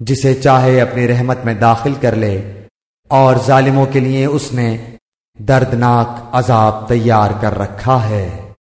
جسے چاہے اپنی رحمت میں داخل کر لے اور ظالموں کے لیے اس نے دردناک عذاب تیار کر رکھا ہے۔